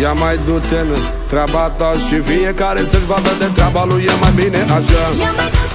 Ia mai du-te în treaba ta Și fiecare să-și vadă de treaba lui E mai bine așa. Ia mai du-te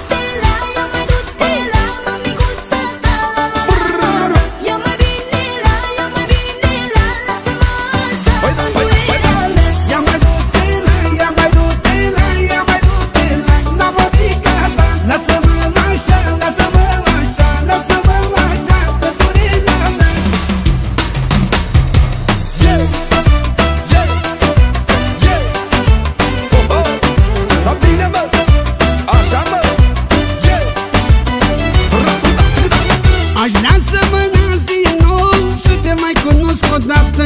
cunosc odată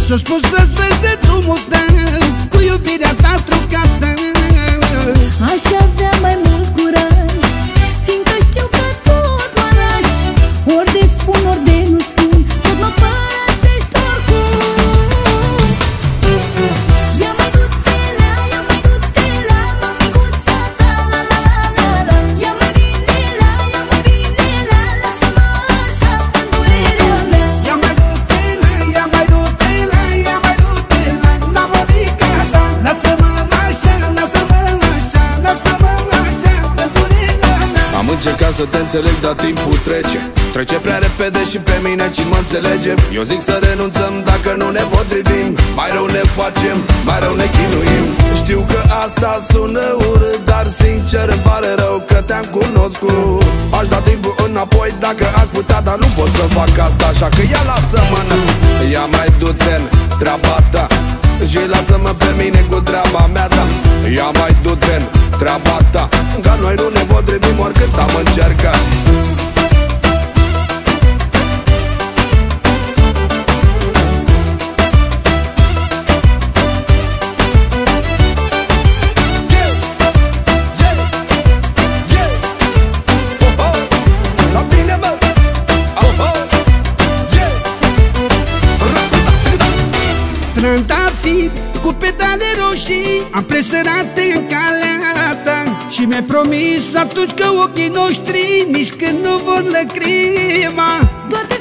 Să spun să-ți vezi de drumul tău Cu iubirea ta să te înțeleg, dar timpul trece. Trece prea repede și pe mine ci mă înțelege. Eu zic să renunțăm dacă nu ne potrivim. Mai rău ne facem, mai rău ne chinuim. Știu că asta sună urât Dar sincer îmi pare rău că te-am cunoscut. Aș da timpul înapoi dacă aș putea Dar nu pot să fac asta așa că ia lasă-mă n- Ia mai du-te în treaba ta și lasă-mă pe mine cu treaba mea, da. Ia mai du-te în treaba ta Că noi nu ne potrivim oricât am încercat Yeah, yeah, yeah. Oh, oh. La bine, bă. Oh, oh. Yeah. Trandafir cu pedale roșii Am presărat în calea ta Și mi-ai promis atunci că ochii noștri Nici când nu vor lăcrima. Doar de